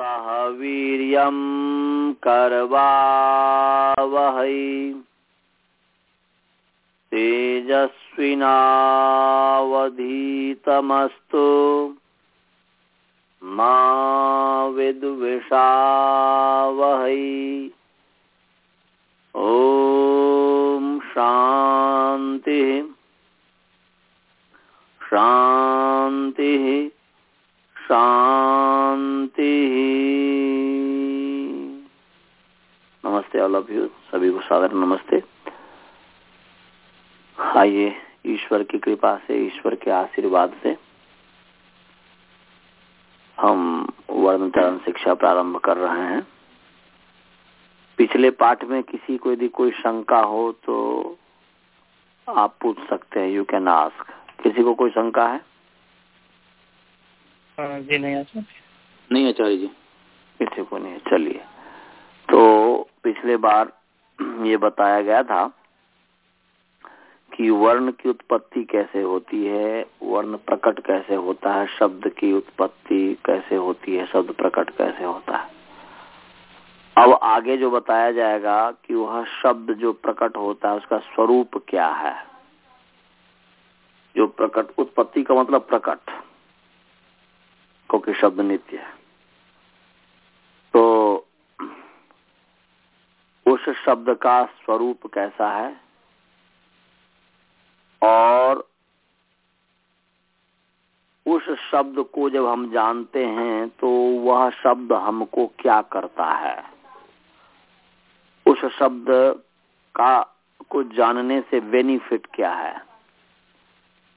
सह वीर्यं करवावहै। तेजस्विनावधीतमस्तु मा विद्विषावहै। ॐ शान्तिः। शान्तिः। शांति। नमस्ते ऑल ऑफ़ यू सभी को सादर नमस्ते। आइए ईश्वर की कृपा से, ईश्वर के आशीर्वाद से हम वर्ण चरण शिक्षा प्रारंभ कर रहे हैं। पिछले पाठ में किसी को यदि कोई शंका हो तो आप पूछ सकते हैं। यू कैन आस्क किसी को कोई शंका है? जी, नहीं आचार्य नहीं आचार्य जी। किसी को नहीं चलिए। तो पिछले बार ये बताया गया था कि वर्ण की उत्पत्ति कैसे होती है, वर्ण प्रकट कैसे होता है, शब्द की उत्पत्ति कैसे होती है, शब्द प्रकट कैसे होता है। अब आगे जो बताया जाएगा कि वह शब्द जो प्रकट होता है, उसका स्वरूप क्या है? जो प्रकट, उत्पत्ति का मतलब प्रकट। क्योंकि शब्द नित्य है तो उस शब्द का स्वरूप कैसा है? और उस शब्द को जब हम जानते हैं तो वह शब्द हमको क्या करता है? उस शब्द का को जानने से बेनिफिट क्या है?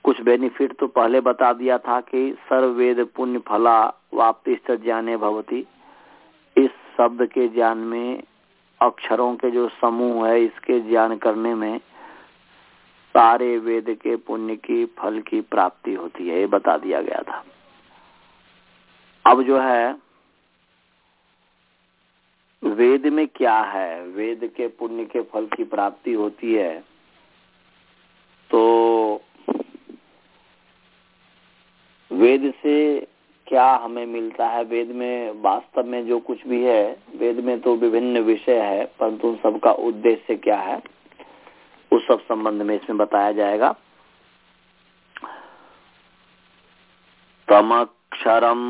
कुछ बेनिफिट तो पहले बता दिया था कि सर्ववेद पुण्य फला वाप्ति ज्ञाने भवती। इस शब्द के ज्ञान में, अक्षरों के जो समूह है, इसके ज्ञान करने में सारे वेद के पुण्य की फल की प्राप्ति होती है, ये बता दिया गया था। अब जो है, वेद में क्या है? वेद के पुण्य के फल की प्राप्ति होती है तो वेद से क्या हमें मिलता है? वेद में, वास्तव में जो कुछ भी है, वेद में तो विभिन्न विषय है, परंतु उन सबका उद्देश्य क्या है? उस सब संबंध में इसमें बताया जाएगा। तमक्षरम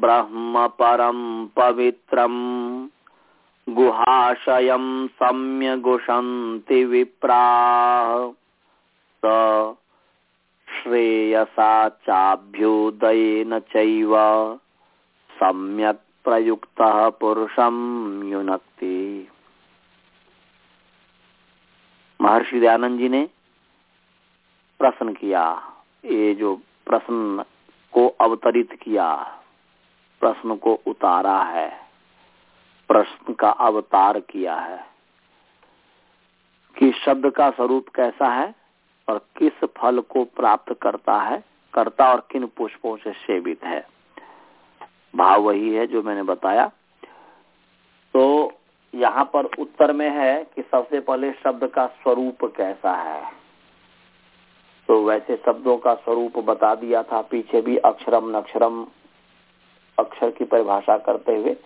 ब्रह्म परम पवित्रम गुहाशयम सम्य गुषंति विप्रा श्रेयसा चाभ्युदयेन चैव सम्यक प्रयुक्त पुरुषम युनक्ति। महर्षि दयानंद जी ने प्रश्न किया, ये जो प्रश्न को अवतरित किया, प्रश्न को उतारा है, प्रश्न का अवतार किया है, कि शब्द का स्वरूप कैसा है? और किस फल को प्राप्त करता है, करता और किन पुष्पों से सेवित है। भाव वही है जो मैंने बताया। तो यहाँ पर उत्तर में है कि सबसे पहले शब्द का स्वरूप कैसा है। तो वैसे शब्दों का स्वरूप बता दिया था, पीछे भी अक्षरम नक्षरम, अक्षर की परिभाषा करते हुए।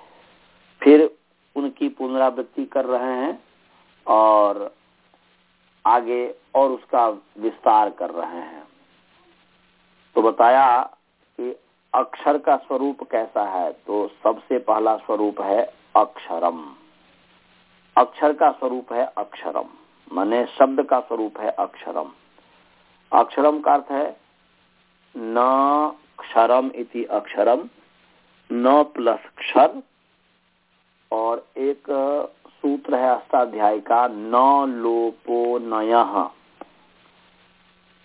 फिर उनकी पुनरावृत्ति कर रहे हैं और आगे और उसका विस्तार कर रहे हैं। तो बताया कि अक्षर का स्वरूप कैसा है? तो सबसे पहला स्वरूप है अक्षरम। अक्षर का स्वरूप है अक्षरम। माने शब्द का स्वरूप है अक्षरम। अक्षरम का अर्थ है न क्षरम इति अक्षरम, न प्लस क्षर, और एक सूत्र है अष्टाध्याय का, न लोपो नय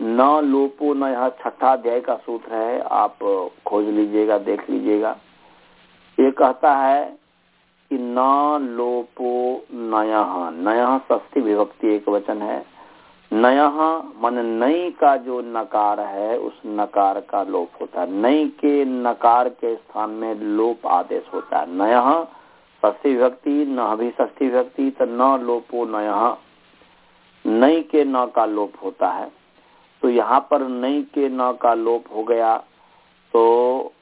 न लोपो नय छठा अध्याय का सूत्र है, आप खोज लीजिएगा, देख लीजिएगा। ये कहता है कि न लोपो नय नय ष्ठी विभक्ति एक वचन है। नय मन नई का जो नकार है, उस नकार का लोप होता है। नई के नकार के स्थान में लोप आदेश होता है। नय ष्ठी विभक्ति न भी ष्ठी विभक्ति तो न लोपो नय। नई के न का लोप होता है। तो यहाँ पर नई के न का लोप हो गया तो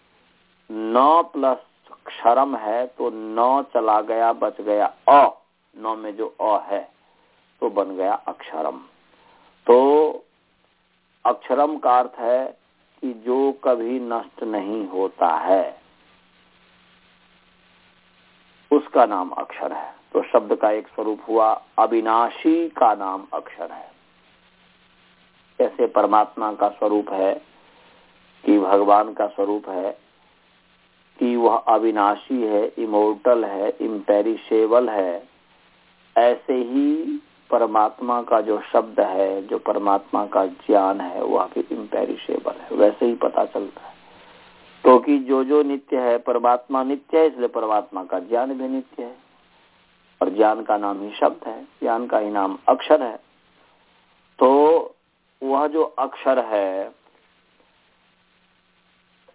न प्लस क्षरम है तो न चला गया, बच गया। अ, नौ में जो अ है तो बन गया अक्षरम। तो अक्षरम का अर्थ है कि जो कभी नष्ट नहीं होता है। उसका नाम अक्षर है। तो शब्द का एक स्वरूप हुआ, अविनाशी का नाम अक्षर है। कैसे परमात्मा का स्वरूप है, कि भगवान का स्वरूप है, कि वह अविनाशी है, इमोर्टल है, इम्पेरिशेबल है, ऐसे ही परमात्मा का जो शब्द है, जो परमात्मा का ज्ञान है, वह भी इम्पेरिशेबल है। वैसे ही पता चलता है। क्योंकि तो जो जो नित्य है, परमात्मा नित्य है, इसलिए परमात्मा का ज्ञान भी नित्य है। और ज्ञान का नाम ही शब्द है, ज्ञान का ही नाम अक्षर है। तो वह जो अक्षर है,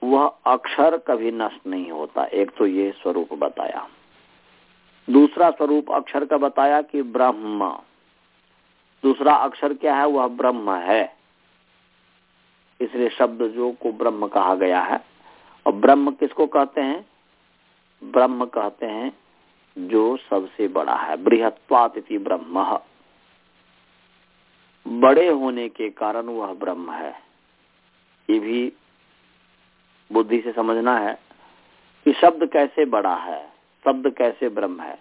वह अक्षर कभी नष्ट नहीं होता। एक तो ये स्वरूप बताया। दूसरा स्वरूप अक्षर का बताया कि ब्रह्म। दूसरा अक्षर क्या है? वह ब्रह्म है। इसलिए शब्द जो को ब्रह्म कहा गया है। और ब्रह्म किसको कहते हैं? ब्रह्म कहते हैं, जो सबसे बड़ा है। बृहत्वातिथि ब्रह्म। बड़े होने के कारण वह ब्रह्म है। ये भी बुद्धि से समझना है कि शब्द कैसे बड़ा है, शब्द कैसे ब्रह्म है।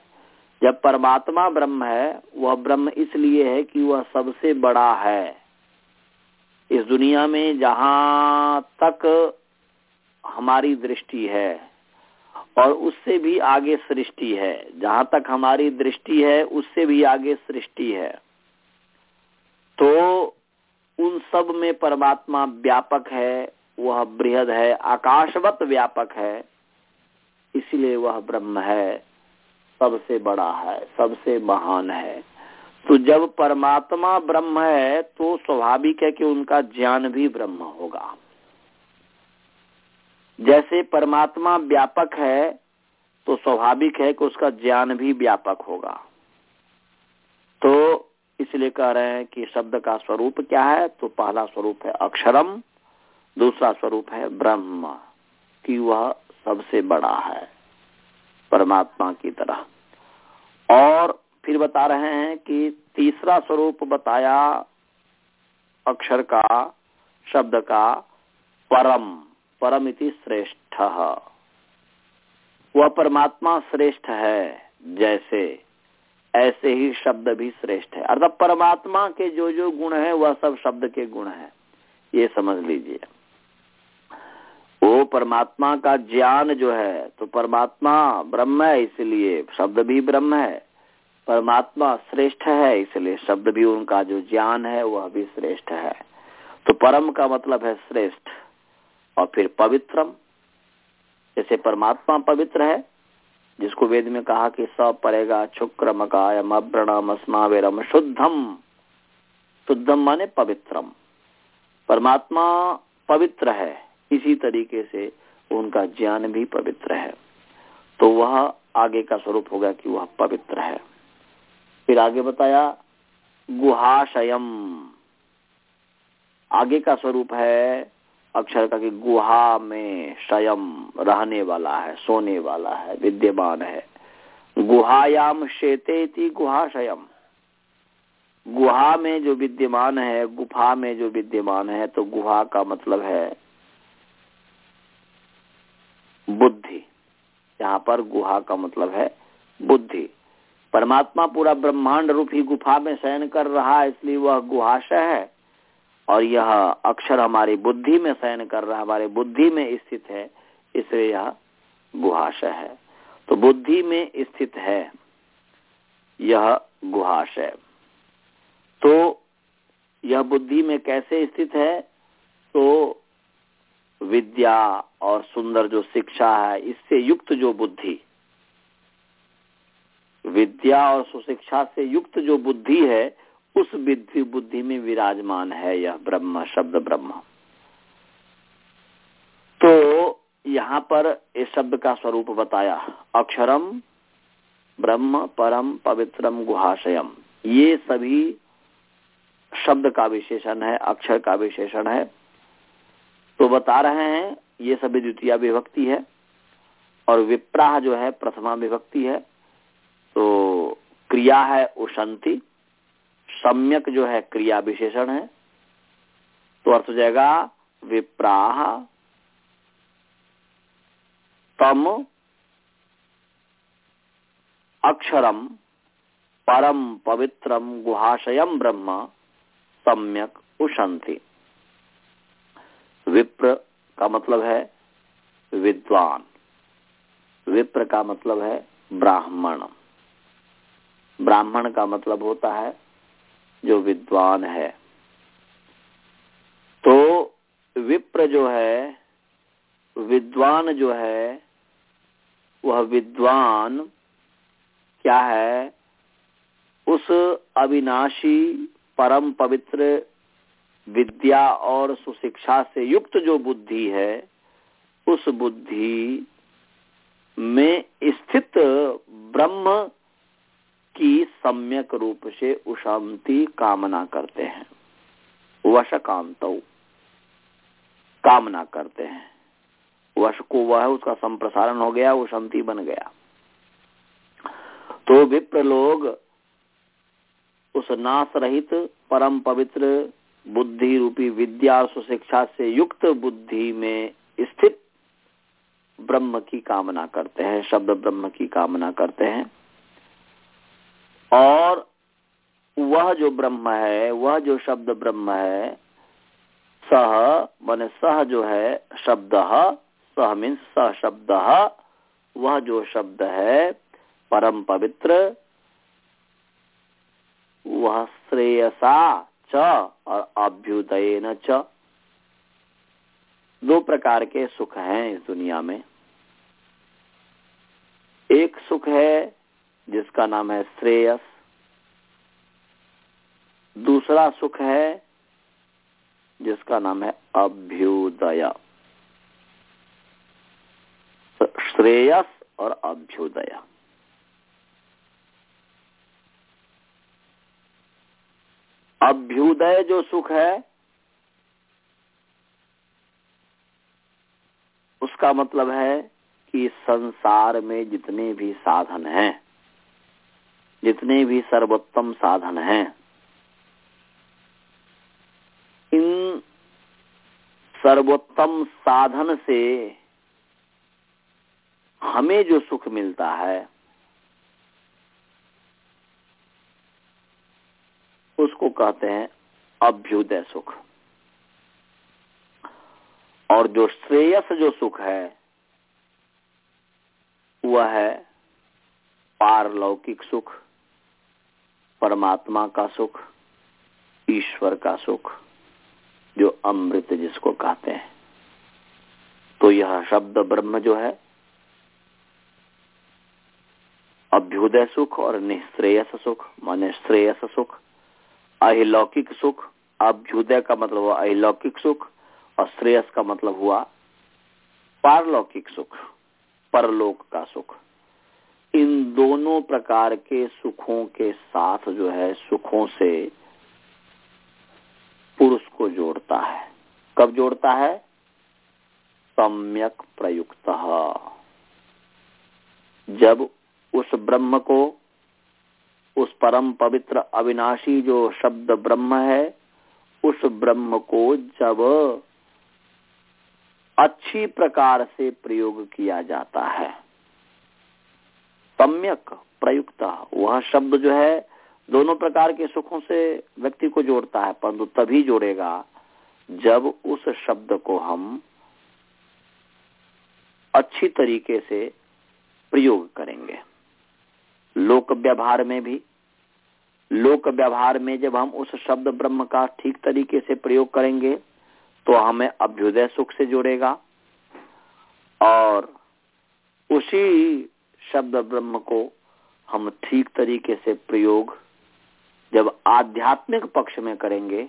जब परमात्मा ब्रह्म है, वह ब्रह्म इसलिए है कि वह सबसे बड़ा है। इस दुनिया में जहाँ तक हमारी दृष्टि है और उससे भी आगे सृष्टि है। जहाँ तक हमारी दृष्टि है, उससे भी आगे सृष्टि है। तो उन सब में परमात्मा व्यापक है, वह बृहद है, आकाशवत व्यापक है, इसलिए वह ब्रह्म है। सबसे बड़ा है, सबसे महान है। तो जब परमात्मा ब्रह्म है तो स्वाभाविक है कि उनका ज्ञान भी ब्रह्म होगा। जैसे परमात्मा व्यापक है तो स्वाभाविक है कि उसका ज्ञान भी व्यापक होगा। तो इसलिए कह रहे हैं कि शब्द का स्वरूप क्या है? तो पहला स्वरूप है अक्षरम, दूसरा स्वरूप है ब्रह्म, कि वह सबसे बड़ा है, परमात्मा की तरह। और फिर बता रहे हैं कि तीसरा स्वरूप बताया अक्षर का, शब्द का, परम। परमिति श्रेष्ठ। वह परमात्मा श्रेष्ठ है, जैसे, ऐसे ही शब्द भी श्रेष्ठ है। अर्थात परमात्मा के जो जो गुण है, वह सब शब्द के गुण है। ये समझ लीजिए। वो परमात्मा का ज्ञान जो है तो परमात्मा ब्रह्म है, इसलिए शब्द भी ब्रह्म है। परमात्मा श्रेष्ठ है, इसलिए शब्द भी उनका जो ज्ञान है, वह भी श्रेष्ठ है। तो परम का मतलब है श्रेष्ठ। और फिर पवित्रम, जैसे परमात्मा पवित्र है, जिसको वेद में कहा कि सब परेगा शुक्र मकायम अव्रणम अस्मावेरम शुद्धम। शुद्धम माने पवित्रम। परमात्मा पवित्र है, इसी तरीके से उनका ज्ञान भी पवित्र है। तो वह आगे का स्वरूप होगा कि वह पवित्र है। फिर आगे बताया, गुहाशयम। आगे का स्वरूप है अक्षर का कि गुहा में स्वयं रहने वाला है, सोने वाला है, विद्यमान है। गुहायाम शेते गुहाशयम गुहा में जो विद्यमान है, गुफा में जो विद्यमान है तो गुहा का मतलब है बुद्धि। यहाँ पर गुहा का मतलब है बुद्धि। परमात्मा पूरा ब्रह्मांड रूप ही गुफा में शयन कर रहा है, इसलिए वह गुहाशय है। और यह अक्षर हमारी बुद्धि में शयन कर रहा है हमारे बुद्धि में स्थित है, इसलिए यह गुहाशय है। तो बुद्धि में स्थित है, यह गुहाशय। तो यह बुद्धि में कैसे स्थित है? तो विद्या और सुंदर जो शिक्षा है, इससे युक्त जो बुद्धि। विद्या और सुशिक्षा से युक्त जो बुद्धि है उस बुद्धि बुद्धि में विराजमान है यह ब्रह्म, शब्द ब्रह्म। तो यहाँ पर इस शब्द का स्वरूप बताया, अक्षरम, ब्रह्म, परम, पवित्रम, गुहाशयम। ये सभी शब्द का विशेषण है, अक्षर का विशेषण है। तो बता रहे हैं, ये सभी द्वितीय विभक्ति है और विप्राह जो है, प्रथमा विभक्ति है। तो क्रिया है उशंति सम्यक जो है क्रिया विशेषण है तो अर्थ हो जाएगा विप्राह, तम, अक्षरम, परम पवित्रम, गुहाशयम ब्रह्म, सम्यक उशंति। विप्र का मतलब है विद्वान। विप्र का मतलब है ब्राह्मण। ब्राह्मण का मतलब होता है जो विद्वान है। तो विप्र जो है, विद्वान जो है, वह विद्वान क्या है? उस अविनाशी परम पवित्र विद्या और सुशिक्षा से युक्त जो बुद्धि है, उस बुद्धि में स्थित ब्रह्म की सम्यक रूप से उशांति कामना करते हैं। वश वशकांत कामना करते हैं। वश को वह उसका संप्रसारण हो गया उशांति बन गया। तो विप्र लोग उस नाश रहित परम पवित्र बुद्धि रूपी विद्या सुशिक्षा से युक्त बुद्धि में स्थित ब्रह्म की कामना करते हैं, शब्द ब्रह्म की कामना करते हैं। और वह जो ब्रह्म है, वह जो शब्द ब्रह्म है, सह, मान सह जो है, शब्द सह मीन्स सह शब्द वह जो शब्द है, परम पवित्र, वह श्रेयसा च और अभ्युदय च। दो प्रकार के सुख हैं इस दुनिया में। एक सुख है जिसका नाम है श्रेयस। दूसरा सुख है जिसका नाम है अभ्युदय। श्रेयस और अभ्युदय। अभ्युदय जो सुख है, उसका मतलब है कि संसार में जितने भी साधन हैं जितने भी सर्वोत्तम साधन हैं, इन सर्वोत्तम साधन से हमें जो सुख मिलता है, उसको कहते हैं अभ्युदय सुख। और जो श्रेयस जो सुख है, वह है पारलौकिक सुख। परमात्मा का सुख, ईश्वर का सुख, जो अमृत जिसको कहते हैं। तो यह शब्द ब्रह्म जो है, अभ्युदय सुख और निश्रेयस सुख, माने श्रेयस सुख अहिलौकिक सुख, अभ्युदय का मतलब हुआ अहिलौकिक सुख, और श्रेयस का मतलब हुआ पारलौकिक सुख, परलोक का सुख। इन दोनों प्रकार के सुखों के साथ जो है, सुखों से पुरुष को जोड़ता है। कब जोड़ता है? सम्यक प्रयुक्त। जब उस ब्रह्म को, उस परम पवित्र अविनाशी जो शब्द ब्रह्म है, उस ब्रह्म को जब अच्छी प्रकार से प्रयोग किया जाता है। सम्यक प्रयुक्त। वह शब्द जो है, दोनों प्रकार के सुखों से व्यक्ति को जोड़ता है, परंतु तभी जोड़ेगा जब उस शब्द को हम अच्छी तरीके से प्रयोग करेंगे। लोक व्यवहार में भी, लोक व्यवहार में जब हम उस शब्द ब्रह्म का ठीक तरीके से प्रयोग करेंगे तो हमें अभ्युदय सुख से जोड़ेगा और उसी शब्द ब्रह्म को हम ठीक तरीके से प्रयोग जब आध्यात्मिक पक्ष में करेंगे,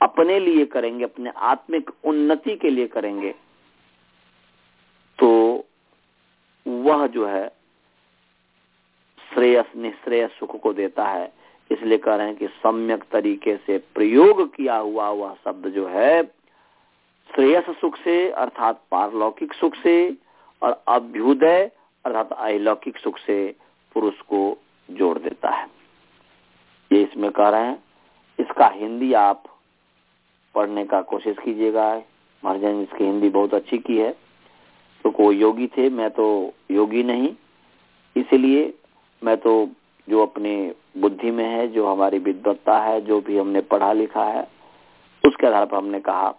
अपने लिए करेंगे, अपने आत्मिक उन्नति के लिए करेंगे तो वह जो है श्रेयस, निश्रेयस सुख को देता है। इसलिए कह रहे हैं कि सम्यक तरीके से प्रयोग किया हुआ वह शब्द जो है, श्रेयस सुख से, अर्थात पारलौकिक सुख से और अभ्युदय अर्थात अलौकिक सुख से पुरुष को जोड़ देता है। ये इसमें कह रहे हैं, इसका हिंदी आप पढ़ने का कोशिश कीजिएगा। महाराजन, इसकी हिंदी बहुत अच्छी की है। तो कोई योगी थे, मैं तो योगी नहीं। इसलिए मैं तो जो अपने बुद्धि में है, जो हमारी विद्वत्ता है, जो भी हमने पढ़ा लिखा है, उसके आधार पर हमने कहा।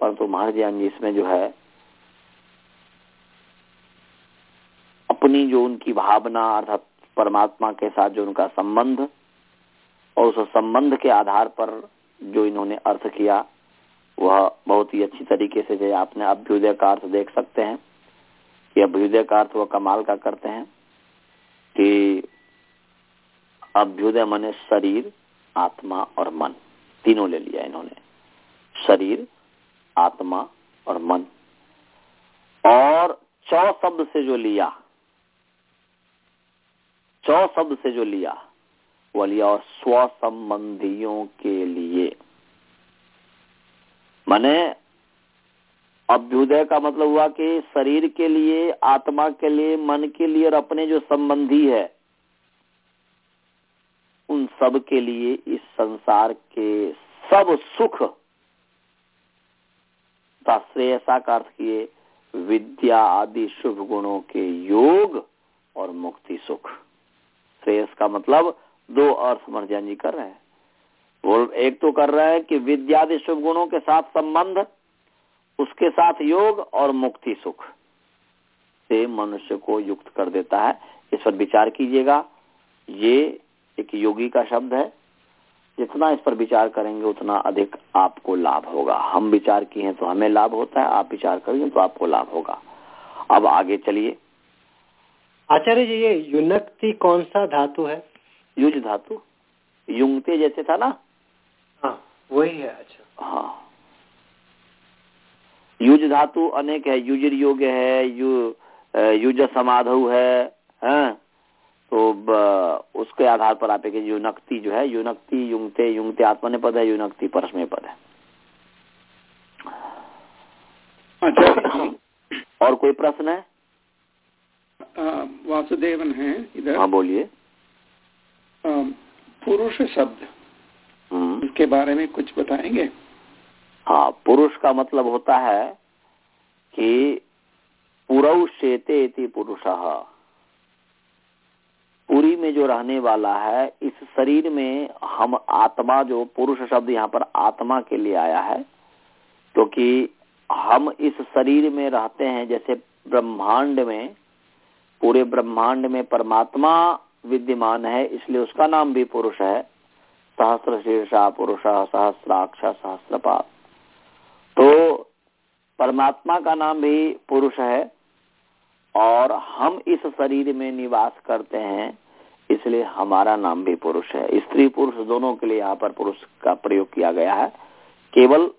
परंतु महाराज जी, इसमें जो है अपनी जो उनकी भावना अर्थात परमात्मा के साथ जो उनका संबंध और उस संबंध के आधार पर जो इन्होंने अर्थ किया, वह बहुत ही अच्छी तरीके से जो आपने अभ्युदय का अर्थ देख सकते हैं कि अभ्युदय का अर्थ वह कमाल का करते हैं कि अभ्युदय मने शरीर, आत्मा और मन। तीनों ले लिया इन्होंने। शरीर, आत्मा और मन। और चौ शब्द से जो लिया चौ शब्द से जो लिया वह लिया और स्व संबंधियों के लिए। माने अभ्युदय का मतलब हुआ कि शरीर के लिए, आत्मा के लिए, मन के लिए और अपने जो संबंधी है, उन सब के लिए इस संसार के सब सुख का श्रेयसा का अर्थ किए, विद्या आदि शुभ गुणों के योग और मुक्ति सुख। श्रेयस का मतलब दो अर्थ मर्जान जी कर रहे हैं। वो एक तो कर रहे हैं कि विद्यादि शुभ गुणों के साथ संबंध, उसके साथ योग और मुक्ति सुख से मनुष्य को युक्त कर देता है। इस पर विचार कीजिएगा। ये एक योगी का शब्द है। जितना इस पर विचार करेंगे, उतना अधिक आपको लाभ होगा। हम विचार किए हैं तो हमें लाभ होता है, आप विचार करेंगे तो आपको लाभ होगा। अब आगे चलिए। आचार्य जी ये युनक्ति कौन सा धातु है? युज धातु? युंगते जैसे था ना? हाँ वही है अच्छा। हाँ। युज धातु अनेक है युजर योग्य है यु युज समाधु है हैं? तो उसके आधार पर आप एक युनक्ति जो है युनक्ति युंगते युंगते आत्मने पद है युनक्ति परस्मय पद है। और कोई प्रश्न है? वासुदेवन है इधर। हाँ बोलिए। पुरुष शब्द। इसके बारे में कुछ बताएँगे? हाँ पुरुष का मतलब होता है कि पुरुषेते इति पुरुष। पुरी में जो रहने वाला है इस शरीर में हम आत्मा जो पुरुष शब्द यहाँ पर आत्मा के लिए आया है क्योंकि तो हम इस शरीर में रहते हैं जैसे ब्रह्मांड में पूरे ब्रह्मांड में परमात्मा विद्यमान है, इसलिए उसका नाम भी पुरुष है। सहस्त्र शीर्षा पुरुष, सहस्राक्ष सहस्त्रपात तो परमात्मा का नाम भी पुरुष है, और हम इस शरीर में निवास करते हैं, इसलिए हमारा नाम भी पुरुष है। स्त्री पुरुष दोनों के लिए यहाँ पर पुरुष का प्रयोग किया गया है। केवल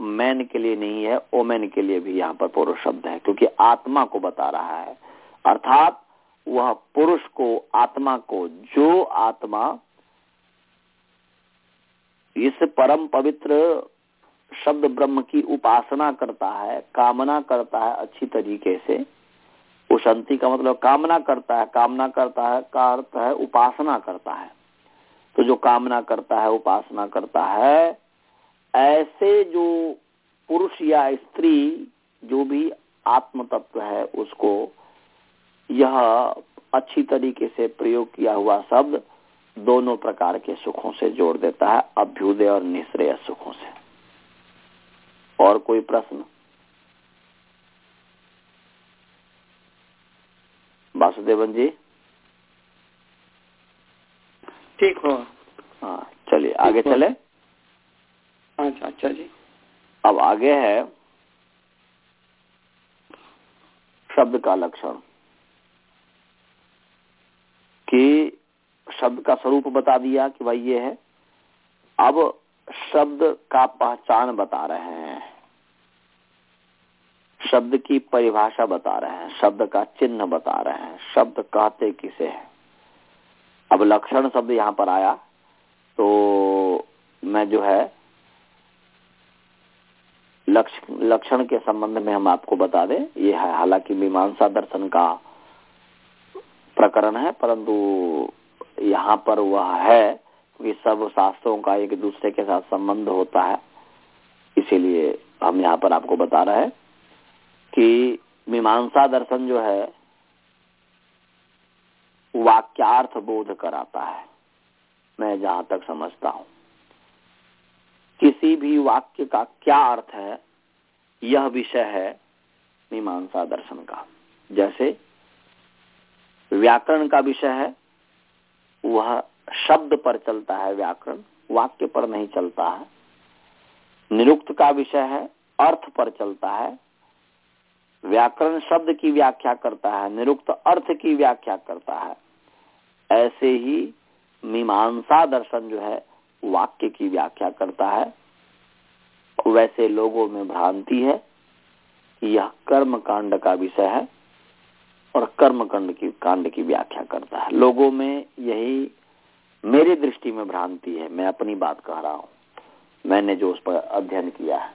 मैन के लिए नहीं है ओमेन के लिए भी यहाँ पर पुरुष शब्द है, क्योंकि आत्मा को बता रहा है। अर्थात वह पुरुष को, आत्मा को, जो आत्मा इस परम पवित्र शब्द ब्रह्म की उपासना करता है, कामना करता है अच्छी तरीके से उशंति का मतलब कामना करता है, कामना करता है का अर्थ है उपासना करता है। तो जो कामना करता है, उपासना करता है, ऐसे जो पुरुष या स्त्री, जो भी आत्म तत्व है, उसको यह अच्छी तरीके से प्रयोग किया हुआ शब्द दोनों प्रकार के सुखों से जोड़ देता है अभ्युदय और निश्रेय सुखों से। और कोई प्रश्न? वासुदेवन जी? ठीक हो। हाँ चलिए आगे चले। अच्छा अच्छा जी। अब आगे है शब्द का लक्षण कि शब्द का स्वरूप बता दिया कि भाई ये है। अब शब्द का पहचान बता रहे हैं। शब्द की परिभाषा बता रहे हैं, शब्द का चिन्ह बता रहे हैं, शब्द कहते किसे है। अब लक्षण शब्द यहाँ पर आया तो मैं जो है लक्षण के संबंध में हम आपको बता दें। ये है, हालाँकि मीमांसा दर्शन का प्रकरण है, परंतु यहाँ पर वह है कि सब शास्त्रों का एक दूसरे के साथ संबंध होता है। इसीलिए हम यहाँ पर आपको बता रहे हैं कि मीमांसा दर्शन जो है, वाक्यार्थ बोध कराता है। मैं जहाँ तक समझता हूँ। किसी भी वाक्य का क्या अर्थ है, यह विषय है मीमांसा दर्शन का। जैसे, व्याकरण का विषय है वह शब्द पर चलता है व्याकरण, वाक्य पर नहीं चलता है। निरुक्त का विषय है, अर्थ पर चलता है। व्याकरण शब्द की व्याख्या करता है, निरुक्त अर्थ की व्याख्या करता है। ऐसे ही मीमांसा दर्शन जो है, वाक्य की व्याख्या करता है। वैसे लोगों में भ्रांति है यह कर्म कांड का विषय है। और कर्म कांड की कांड की व्याख्या करता है। लोगों में यही मेरी दृष्टि में भ्रांति है। मैं अपनी बात कह रहा हूँ। मैंने जो उस पर अध्ययन किया है।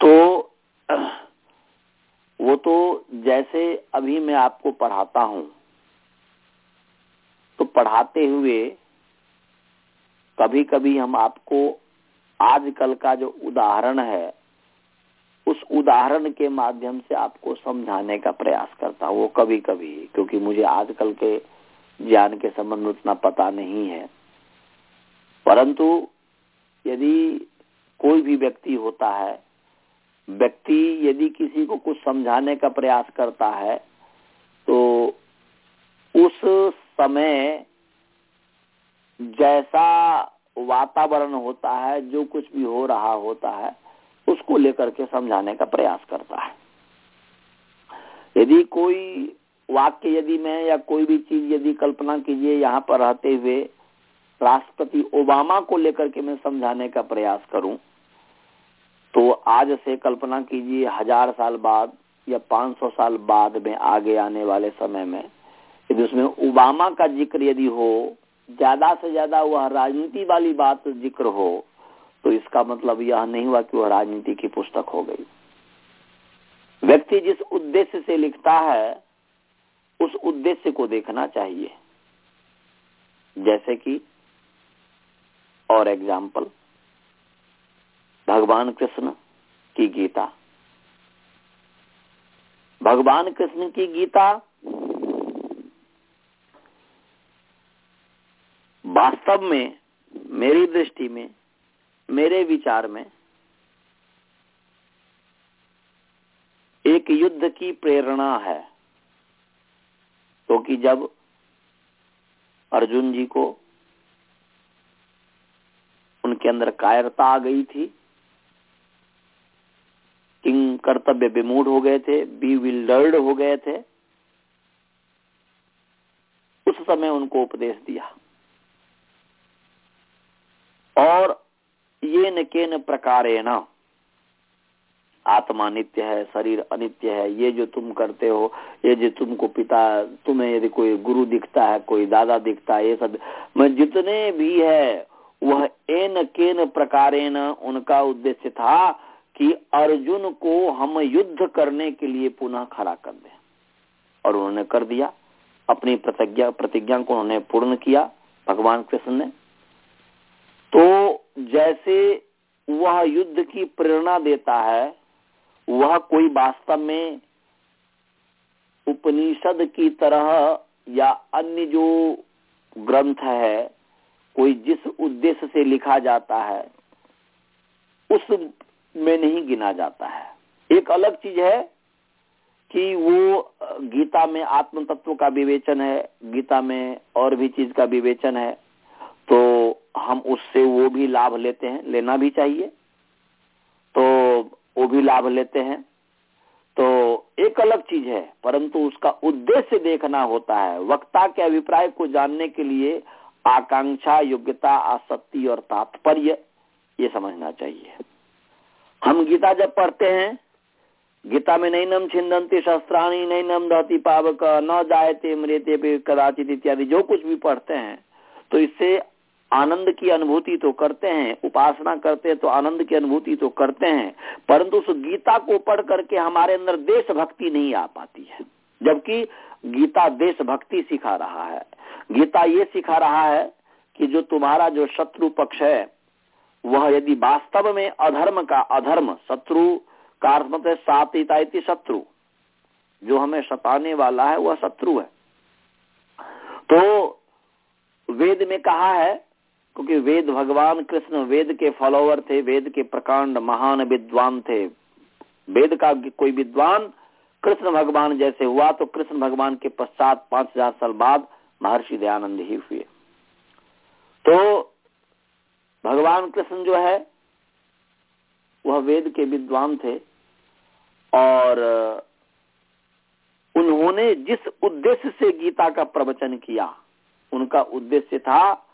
तो वो तो जैसे अभी मैं आपको पढ़ाता हूँ तो पढ़ाते हुए कभी कभी हम आपको आजकल का जो उदाहरण है उस उदाहरण के माध्यम से आपको समझाने का प्रयास करता हूँ, वो कभी कभी क्योंकि मुझे आजकल के ज्ञान के संबंध में उतना पता नहीं है। परंतु यदि कोई भी व्यक्ति होता है, व्यक्ति यदि किसी को कुछ समझाने का प्रयास करता है तो उस समय जैसा वातावरण होता है, जो कुछ भी हो रहा होता है उसको लेकर के समझाने का प्रयास करता है। यदि कोई वाक्य यदि मैं या कोई भी चीज़ यदि कल्पना कीजिए यहाँ पर रहते हुए राष्ट्रपति ओबामा को लेकर के मैं समझाने का प्रयास करूँ तो आज से कल्पना कीजिए हज़ार साल बाद या पाँच सौ साल बाद में आगे आने वाले समय में यदि उसमें ओबामा का ज़िक्र यदि हो, ज़्यादा से ज़्यादा वह राजनीति वाली बात ज़िक्र हो तो इसका मतलब यह नहीं हुआ कि वह राजनीति की पुस्तक हो गई। व्यक्ति जिस उद्देश्य से लिखता है, उस उद्देश्य को देखना चाहिए। जैसे कि, और एग्ज़ाम्पल भगवान कृष्ण की गीता। भगवान कृष्ण की गीता वास्तव में, मेरी दृष्टि में मेरे विचार में एक युद्ध की प्रेरणा है। क्योंकि तो जब अर्जुन जी को उनके अंदर कायरता आ गई थी, किंग कर्तव्य विमूढ़ हो गए थे, बी विल्डर्ड हो गए थे, उस समय उनको उपदेश दिया। और ये न के न प्रकारे न। आत्मा नित्य है, शरीर अनित्य है, ये जो तुम करते हो, ये जो तुमको पिता, तुम्हें यदि कोई गुरु दिखता है, कोई दादा दिखता है, ये सब, मैं जितने भी है, वह एन केन प्रकारेण उनका उद्देश्य था कि अर्जुन को हम युद्ध करने के लिए पुनः खड़ा कर दें। और उन्होंने कर दिया। अपनी प्रतिज्ञा प्रतिज्ञा को उन्होंने पूर्ण किया, भगवान कृष्ण ने। तो जैसे वह युद्ध की प्रेरणा देता है, वह कोई वास्तव में उपनिषद की तरह या अन्य जो ग्रंथ है, कोई जिस उद्देश्य से लिखा जाता है, उस में नहीं गिना जाता है। एक अलग चीज़ है कि वो गीता में आत्म तत्व का विवेचन है, गीता में और भी चीज़ का विवेचन है तो हम उससे वो भी लाभ लेते हैं, लेना भी चाहिए। तो वो भी लाभ लेते हैं। तो एक अलग चीज़ है, परंतु उसका उद्देश्य देखना होता है। वक्ता के अभिप्राय को जानने के लिए आकांक्षा, योग्यता, आसक्ति और तात्पर्य, ये समझना चाहिए। हम गीता जब पढ़ते हैं, गीता में नहीं नम छिंदंती शस्त्राणी नहीं नम दहती पावक, न जायते मृत्य कदाचित इत्यादि, जो कुछ भी पढ़ते हैं तो इससे आनंद की अनुभूति तो करते हैं, उपासना करते हैं तो आनंद की अनुभूति तो करते हैं, परंतु उस गीता को पढ़ करके हमारे अंदर देशभक्ति नहीं आ पाती है। जबकि गीता देशभक्ति सिखा रहा है। गीता ये सिखा रहा है कि जो तुम्हारा जो शत्रु पक्ष है, वह यदि वास्तव में अधर्म का अधर्म, शत्रु का मतलब सात शत्रु, जो हमें सताने वाला है, वह शत्रु है। तो वेद में कहा है क्योंकि वेद भगवान कृष्ण वेद के फॉलोवर थे, वेद के प्रकांड महान विद्वान थे। वेद का कोई विद्वान कृष्ण भगवान जैसे हुआ तो कृष्ण भगवान के पश्चात पाँच हज़ार साल बाद महर्षि दयानंद ही हुए। तो भगवान कृष्ण जो है, वह वेद के विद्वान थे और उन्होंने जिस उद्देश्य से गीता का प्रवचन किया, उनका उद्देश्य था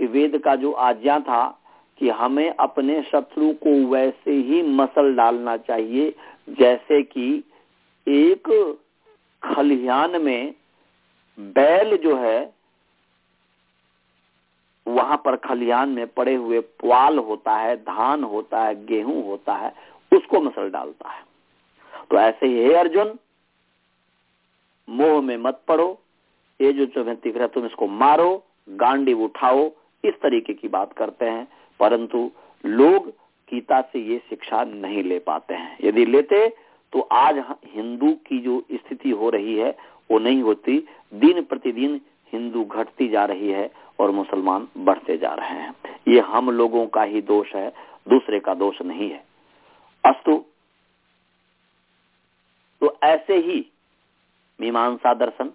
वेद का जो आज्ञा था कि हमें अपने शत्रु को वैसे ही मसल डालना चाहिए, जैसे कि एक खलिहान में बैल जो है, वहाँ पर खलिहान में पड़े हुए पुआल होता है, धान होता है, गेहूँ होता है, उसको मसल डालता है। तो ऐसे ही हे अर्जुन, मोह में मत पड़ो, ये जो तुम्हें दिख रहा तुम इसको मारो गांडी उठाओ इस तरीके की बात करते हैं, परंतु लोग गीता से ये शिक्षा नहीं ले पाते हैं। यदि लेते तो आज हिंदू की जो स्थिति हो रही है, वो नहीं होती। दिन प्रतिदिन हिंदू घटती जा रही है और मुसलमान बढ़ते जा रहे हैं। ये हम लोगों का ही दोष है, दूसरे का दोष नहीं है। अस्तु तो ऐसे ही मीमांसा दर्शन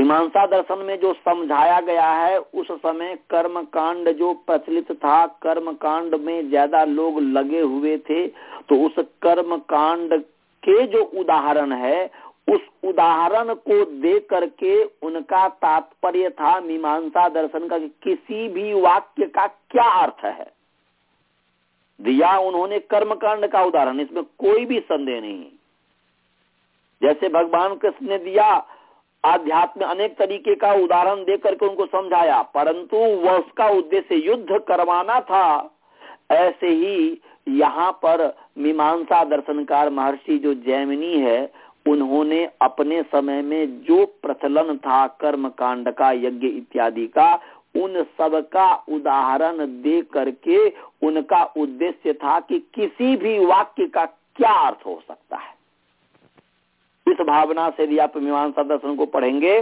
मीमांसा दर्शन में जो समझाया गया है, उस समय कर्म कांड जो प्रचलित था कर्म कांड में ज़्यादा लोग लगे हुए थे तो उस कर्म कांड के जो उदाहरण है, उस उदाहरण को दे करके उनका तात्पर्य था मीमांसा दर्शन का कि किसी भी वाक्य का क्या अर्थ है। दिया उन्होंने कर्मकांड का उदाहरण, इसमें कोई भी संदेह नहीं जैसे भगवान कृष्ण ने दिया आध्यात्म अनेक तरीके का उदाहरण दे करके उनको समझाया, परंतु वह उसका उद्देश्य युद्ध करवाना था। ऐसे ही यहाँ पर मीमांसा दर्शनकार महर्षि जो जैमिनी है, उन्होंने अपने समय में जो प्रचलन था कर्म कांड का, यज्ञ इत्यादि का, उन सब का उदाहरण दे करके उनका उद्देश्य था कि किसी भी वाक्य का क्या अर्थ हो सकता है। इस भावना से यदि आप मीमांसा दर्शन को पढ़ेंगे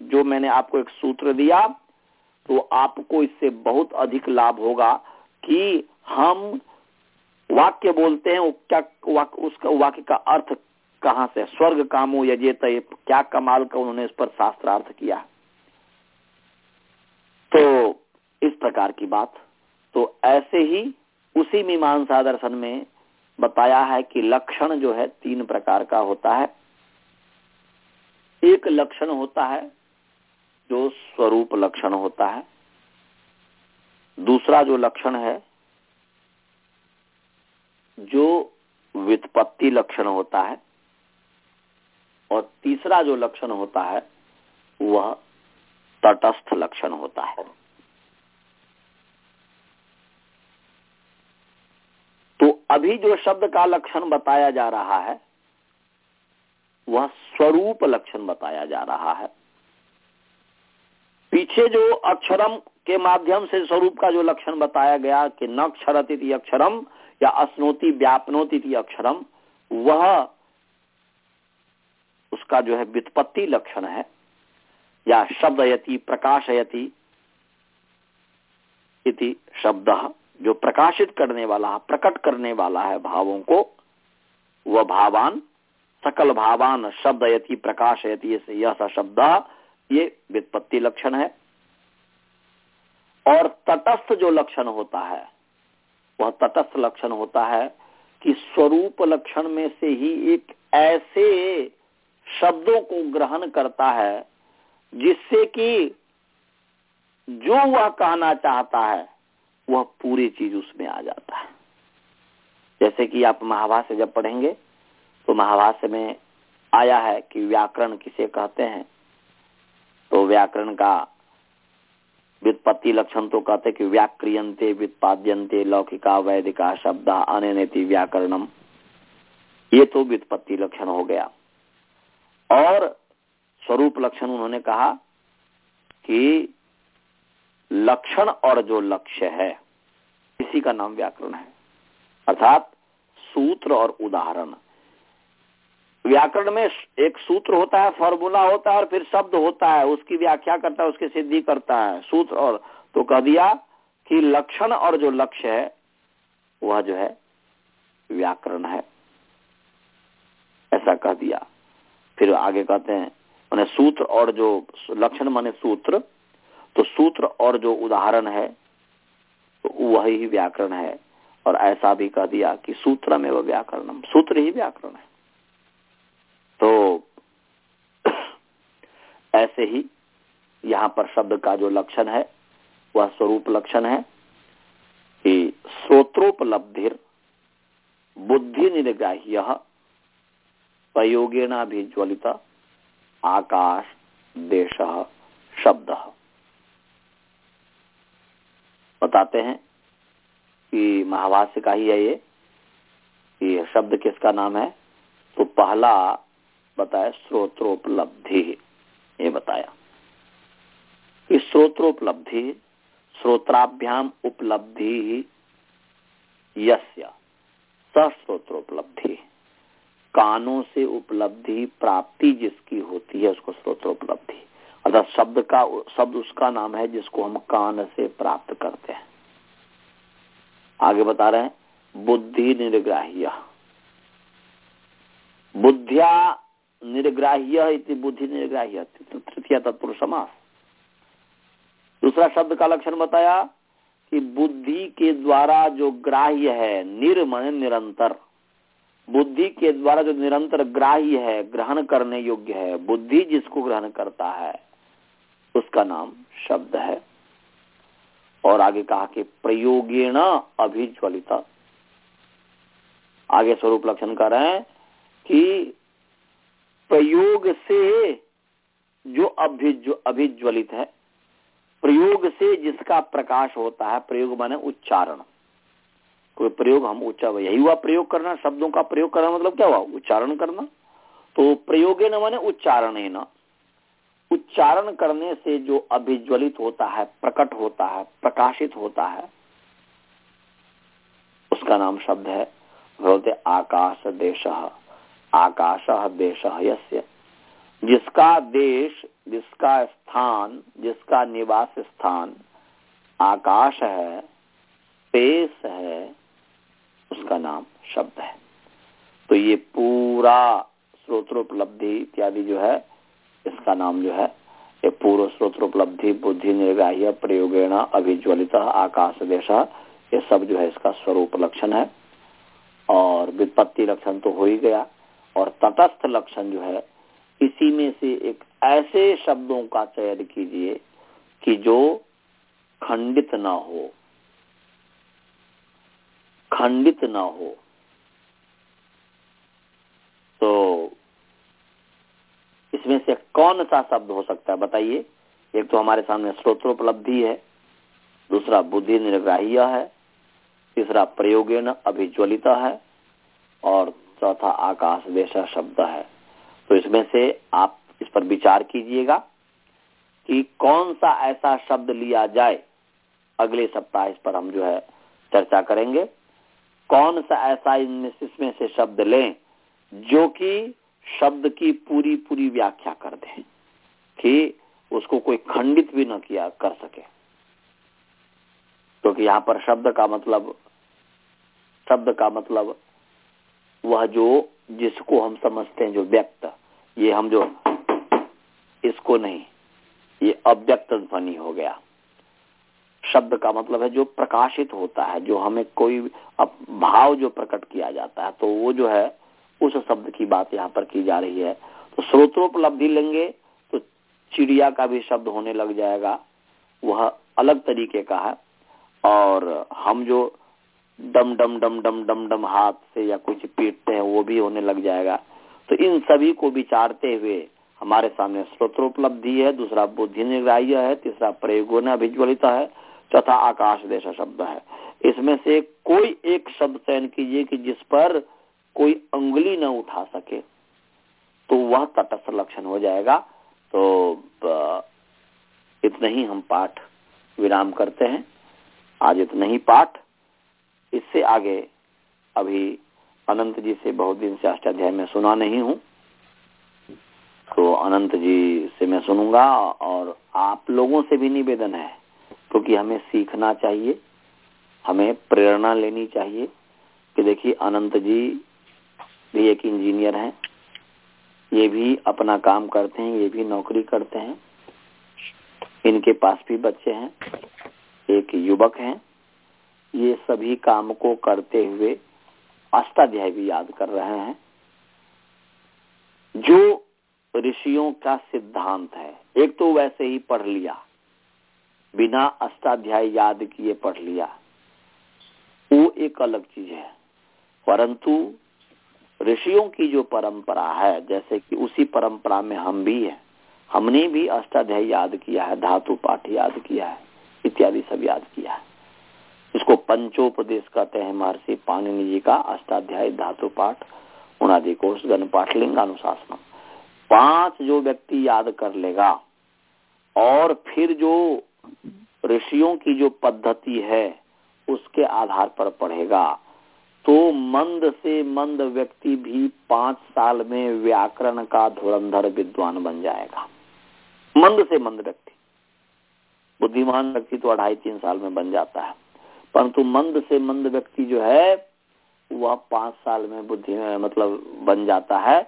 जो मैंने आपको एक सूत्र दिया तो आपको इससे बहुत अधिक लाभ होगा कि हम वाक्य बोलते हैं क्या वाक, उसका वाक्य का अर्थ कहाँ से स्वर्ग कामो यजेत क्या कमाल का उन्होंने इस पर शास्त्रार्थ किया। तो इस प्रकार की बात। तो ऐसे ही उसी मीमांसा दर्शन में बताया है कि लक्षण जो है तीन प्रकार का होता है। एक लक्षण होता है जो स्वरूप लक्षण होता है। दूसरा जो लक्षण है, जो वित्पत्ति लक्षण होता है। और तीसरा जो लक्षण होता है, वह तटस्थ लक्षण होता है। तो अभी जो शब्द का लक्षण बताया जा रहा है वह स्वरूप लक्षण बताया जा रहा है। पीछे जो अक्षरम के माध्यम से स्वरूप का जो लक्षण बताया गया कि न क्षरती अक्षरम या अस्नोति व्यापनोति अक्षरम, वह उसका जो है वित्पत्ति लक्षण है या शब्दयति, प्रकाशयति इति शब्द जो प्रकाशित करने वाला, प्रकट करने वाला है भावों को, वह भावान सकल भावान शब्दयति, प्रकाशयति यह सा शब्द, ये वित्पत्ति लक्षण है। और तटस्थ जो लक्षण होता है, वह तटस्थ लक्षण होता है कि स्वरूप लक्षण में से ही एक ऐसे शब्दों को ग्रहण करता है, जिससे कि जो वह कहना चाहता है, वह पूरी चीज़ उसमें आ जाता है। जैसे कि आप महाभाष्य जब पढ़ेंगे तो महाभाष्य में आया है कि व्याकरण किसे कहते हैं? तो व्याकरण का व्युत्पत्ति लक्षण तो कहते कि व्याक्रियंते व्युत्पाद्यंते लौकिका, वैदिका, शब्द अनैति व्याकरणम। ये तो व्युत्पत्ति लक्षण हो गया। और स्वरूप लक्षण उन्होंने कहा कि लक्षण और जो लक्ष्य है, इसी का नाम व्याकरण है। अर्थात सूत्र और उदाहरण। व्याकरण में एक सूत्र होता है फॉर्मूला होता है और फिर शब्द होता है। उसकी व्याख्या करता है, उसकी सिद्धि करता है। सूत्र और तो कह दिया कि लक्षण और जो लक्ष्य है, वह जो है व्याकरण है। ऐसा कह दिया। फिर आगे कहते हैं, मैंने सूत्र और जो लक्षण माने सूत्र तो सूत्र और जो उदाहरण है तो वही व्याकरण है। और ऐसा भी कह दिया कि सूत्र में वह व्याकरण सूत्र ही व्याकरण है। तो ऐसे ही यहाँ पर शब्द का जो लक्षण है, वह स्वरूप लक्षण है कि श्रोत्रोपलब्धिर बुद्धि निर्ग्राह्य ज्वलित आकाश देश शब्द। बताते हैं कि महाभाष्य का ही है ये, कि शब्द किसका नाम है? तो पहला बताया श्रोत्रोपलब्धि ये बताया। कि श्रोत्रोपलब्धि श्रोत्राभ्याम उपलब्धि, यस्य सश्रोत्रोपलब्धि कानों से उपलब्धि, प्राप्ति जिसकी होती है, उसको श्रोत्रोपलब्धि अर्थात शब्द का, शब्द उसका नाम है, जिसको हम कान से प्राप्त करते हैं। आगे बता रहे हैं, बुद्धि निर्ग्राह्य। बुद्धिया निर्ग्राह्य इति, बुद्धि निर्ग्राह्य तृतीय तत्पुरुष समास। दूसरा शब्द का लक्षण बताया कि बुद्धि के द्वारा जो ग्राह्य है, निर्मण, निरंतर। बुद्धि के द्वारा जो निरंतर ग्राह्य है, ग्रहण करने योग्य है, बुद्धि जिसको ग्रहण करता है, उसका नाम शब्द है। और आगे कहा कि प्रयोगेण अभिज्वलित। आगे स्वरूप लक्षण कर रहे हैं कि प्रयोग से जो अभिज्वलित है, प्रयोग से जिसका प्रकाश होता है, प्रयोग माने उच्चारण। कोई प्रयोग हम उच्चार यही हुआ प्रयोग करना, शब्दों का प्रयोग करना मतलब क्या हुआ? उच्चारण करना। तो प्रयोगे न माने उच्चारण न। उच्चारण करने से जो अभिज्वलित होता है, प्रकट होता है, प्रकाशित होता है, उसका नाम शब्द है, बोलते आकाश देश। आकाश देश यस्य। जिसका देश, जिसका स्थान, जिसका निवास स्थान आकाश है पेश है, उसका नाम शब्द है। तो ये पूरा स्रोत्रोपलब्धि इत्यादि जो है, इसका नाम जो है, ये पूर्व स्रोत्रोपलब्धि बुद्धि निर्गाह्य प्रयोगेण, अभिज्वलित, आकाश देश, ये सब जो है इसका स्वरूप लक्षण है। और विपत्ति लक्षण तो हो ही गया। और तटस्थ लक्षण जो है, इसी में से एक ऐसे शब्दों का चयन कीजिए कि जो खंडित ना हो। खंडित ना हो। तो इसमें से कौन सा शब्द हो सकता है, बताइए। एक तो हमारे सामने स्रोत्रोपलब्धि है, दूसरा बुद्धि निर्ग्राह्य है, तीसरा प्रयोगेन अभिज्वलित है, और चौथा आकाश देशा शब्द है। तो इसमें से आप इस पर विचार कीजिएगा कि कौन सा ऐसा शब्द लिया जाए। अगले सप्ताह इस पर हम जो है चर्चा करेंगे। कौन सा ऐसा इसमें से शब्द लें जो कि शब्द की पूरी पूरी व्याख्या कर दें, कि उसको कोई खंडित भी न किया कर सके। क्योंकि तो यहाँ पर शब्द का मतलब शब्द का मतलब वह जो जिसको हम समझते हैं जो व्यक्त, ये हम जो इसको नहीं, ये अव्यक्त ध्वनि हो गया। शब्द का मतलब है जो प्रकाशित होता है, जो हमें कोई भाव जो प्रकट किया जाता है तो वो जो है, उस शब्द की बात यहाँ पर की जा रही है। तो स्रोतोपलब्धि लेंगे तो चिड़िया का भी शब्द होने लग जाएगा। वह अलग तरीके का है, और हम जो डम डम डम डम डम डम हाथ से या कुछ पीटते हैं, वो भी होने लग जाएगा। तो इन सभी को विचारते हुए हमारे सामने स्रोत्रोपलब्धि है, दूसरा बुद्धि निग्राह्य है, तीसरा प्रयोग अभिज्वलिता है, चौथा आकाश देश शब्द है। इसमें से कोई एक शब्द चयन कीजिए कि जिस पर कोई अंगुली न उठा सके तो वह तटस्थ लक्षण हो जाएगा। तो इतना ही हम पाठ विराम करते हैं। आज इतना ही पाठ। इससे आगे अभी अनंत जी से बहुत दिन से अष्टाध्याय में सुना नहीं हूँ। तो अनंत जी से मैं सुनूँगा और आप लोगों से भी निवेदन है, क्योंकि हमें सीखना चाहिए, हमें प्रेरणा लेनी चाहिए कि देखिए, अनंत जी भी एक इंजीनियर हैं, ये भी अपना काम करते हैं, ये भी नौकरी करते हैं, इनके पास भी बच्चे हैं, एक युवक हैं ये सभी काम को करते हुए अष्टाध्याय भी याद कर रहे हैं। जो ऋषियों का सिद्धांत है, एक तो वैसे ही पढ़ लिया, बिना अष्टाध्याय याद किए पढ़ लिया, वो एक अलग चीज़ है। परंतु ऋषियों की जो परंपरा है, जैसे कि उसी परंपरा में हम भी हैं, हमने भी अष्टाध्याय याद किया है, धातु पाठ याद किया है, इत्यादि सब याद किया है। इसको पंचोपदेश कहते हैं महर्षि पाणिनि जी का, अष्टाध्याय धातु पाठ उनादि कोष गण पाठ लिंगानुशासन पाँच जो व्यक्ति याद कर लेगा, और फिर जो ऋषियों की जो पद्धति है, उसके आधार पर पढ़ेगा तो मंद से मंद व्यक्ति भी पाँच साल में व्याकरण का धुरंधर विद्वान बन जाएगा। मंद से मंद व्यक्ति। बुद्धिमान व्यक्ति तो अढ़ाई तीन साल में बन जाता है। परंतु मंद से मंद व्यक्ति जो है, वह पाँच साल में बुद्धि में मतलब बन जाता है,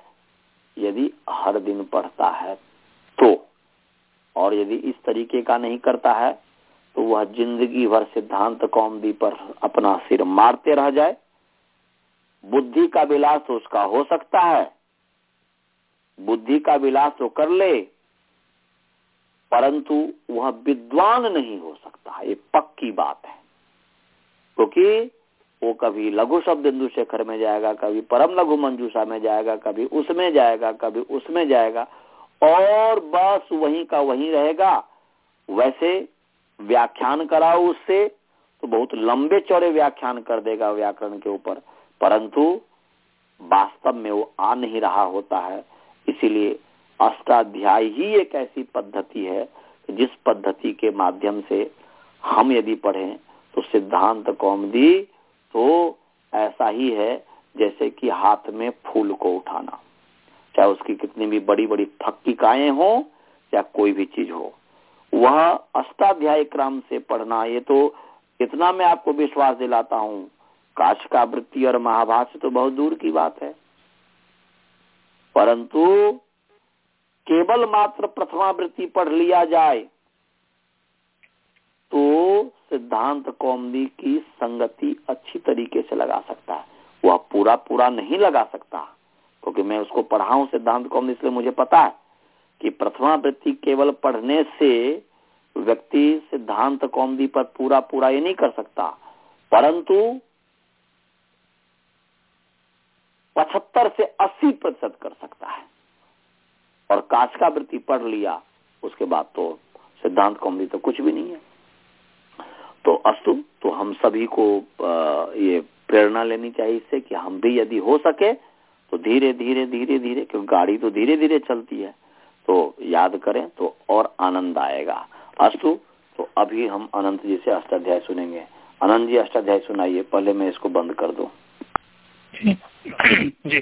यदि हर दिन पढ़ता है तो। और यदि इस तरीके का नहीं करता है तो वह ज़िंदगी भर सिद्धांत कौमदी पर अपना सिर मारते रह जाए। बुद्धि का विलास तो उसका हो सकता है। बुद्धि का विलास तो कर ले, परंतु वह विद्वान नहीं हो सकता। ये पक्की बात है। क्योंकि वो कभी लघु शब्द इंदु शेखर में जाएगा, कभी परम लघु मंजूषा में जाएगा, कभी उसमें जाएगा, कभी उसमें जाएगा, और बस वहीं का वहीं रहेगा। वैसे व्याख्यान कराओ उससे तो बहुत लंबे चौड़े व्याख्यान कर देगा व्याकरण के ऊपर। परंतु वास्तव में वो आ नहीं रहा होता है। इसीलिए अष्टाध्याय ही एक ऐसी पद्धति है, जिस पद्धति के माध्यम से हम यदि पढ़ें तो सिद्धांत कौमदी तो ऐसा ही है जैसे कि हाथ में फूल को उठाना। चाहे उसकी कितनी भी बड़ी बड़ी फक्किकाएँ हो या कोई भी चीज़ हो। वह अष्टाध्याय क्रम से पढ़ना, ये तो इतना मैं आपको विश्वास दिलाता हूँ। काश का वृत्ति और महाभाष्य तो बहुत दूर की बात है। परंतु केवल मात्र प्रथमावृत्ति पढ़ लिया जाए तो सिद्धांत कौमदी की संगति अच्छी तरीके से लगा सकता है। वह पूरा पूरा नहीं लगा सकता, क्योंकि मैं उसको पढ़ा हूँ सिद्धांत कौमदी इसलिए मुझे पता है कि प्रथमा वृत्ति केवल पढ़ने से व्यक्ति सिद्धांत कौमदी पर पूरा पूरा ये नहीं कर सकता, परंतु पचहत्तर से अस्सी प्रतिशत कर सकता है। और काश का वृत्ति पढ़ लिया, उसके बाद तो सिद्धांत कौमदी तो कुछ भी नहीं है। तो अस्तु तो हम सभी को ये प्रेरणा लेनी चाहिए इससे कि हम भी यदि हो सके तो धीरे धीरे धीरे धीरे, क्योंकि गाड़ी तो धीरे धीरे चलती है तो याद करें तो और आनंद आएगा। अस्तु तो अभी हम अनंत जी से अष्टाध्याय सुनेंगे। अनंत जी, अष्टाध्याय सुनाइए, पहले मैं इसको बंद कर दू। जी।